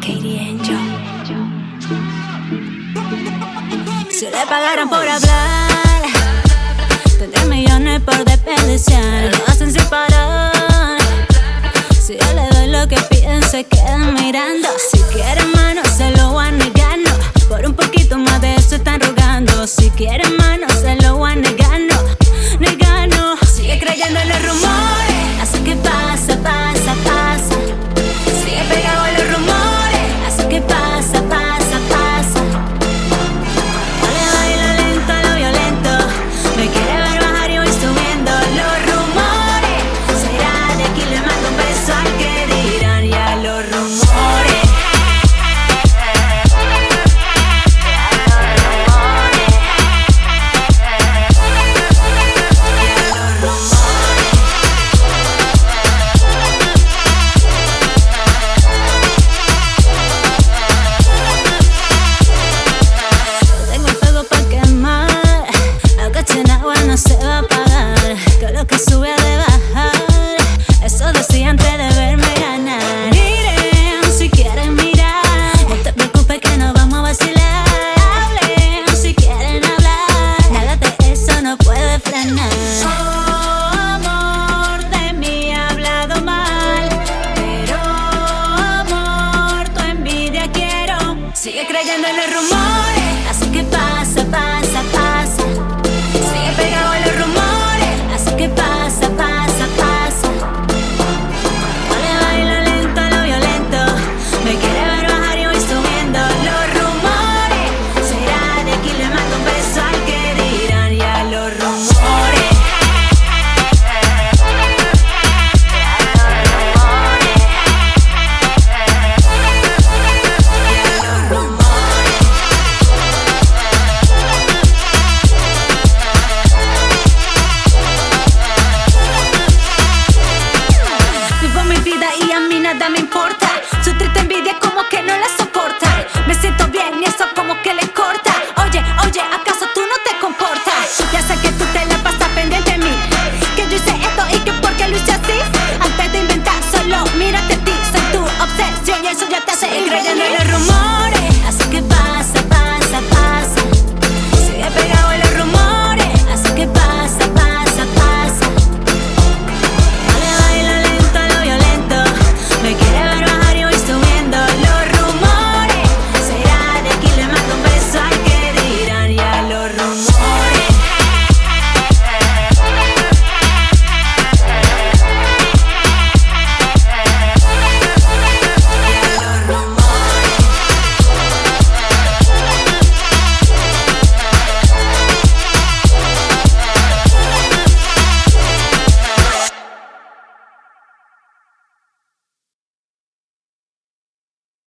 Katie Angel. Si le pagaran por hablar, tendría millones por desperdiciar. Lo hacen sin parar. Si yo le doy lo que piden, se quedan mirando. Si quieren mano, se lo van negando. Por un poquito más de eso están rogando. Si quieren mano, se lo van negando. Negando. Sigue creyendo en los rumores. Oh morte en mí ha hablado mal Pero amor, tu envidia quiero. Sigue creyendo en el rumor. nada me importa.